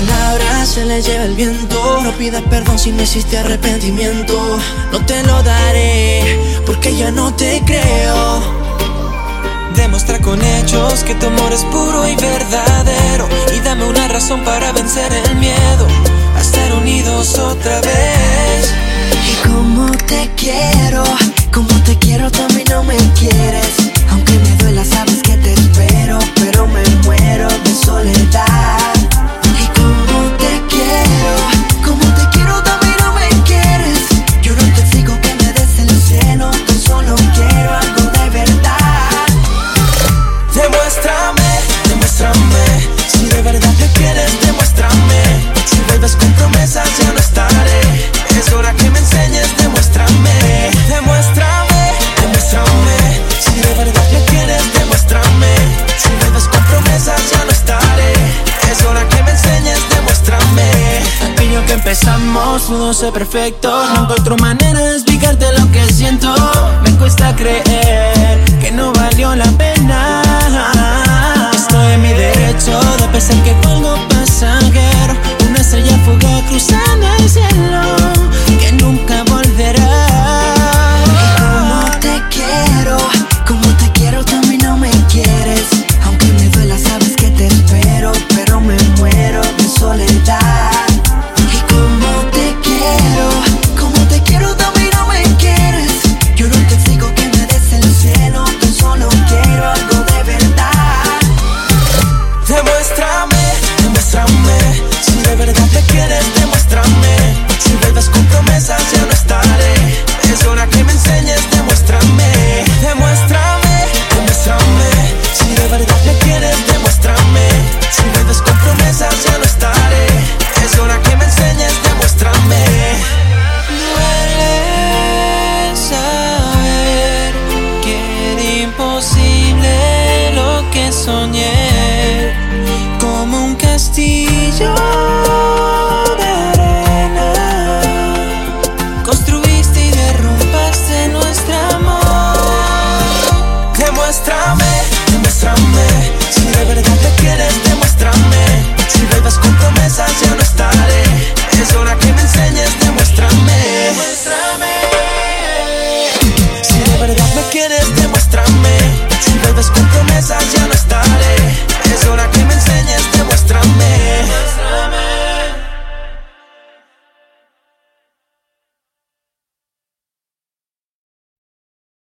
palabras se les lleva el viento. No pidas perdón si no hiciste arrepentimiento. No te lo daré porque ya no te creo. Demuestra con hechos que tu amor es puro y verdadero. Y dame una razón para vencer el miedo. A estar unidos otra vez. Empezamos, pudo ser perfecto. No encuentro manera de explicarte lo que siento. Me cuesta creer que no valió castillo de arena. Construiste y derrumbaste nuestro amor. Demuéstrame, demuéstrame. Si de verdad te quieres, demuéstrame. Si bebes con promesas, ya no estaré. Es hora que me enseñes, demuéstrame. Demuéstrame. Si de verdad me quieres, demuéstrame. Si bebes con promesas, ya no estaré.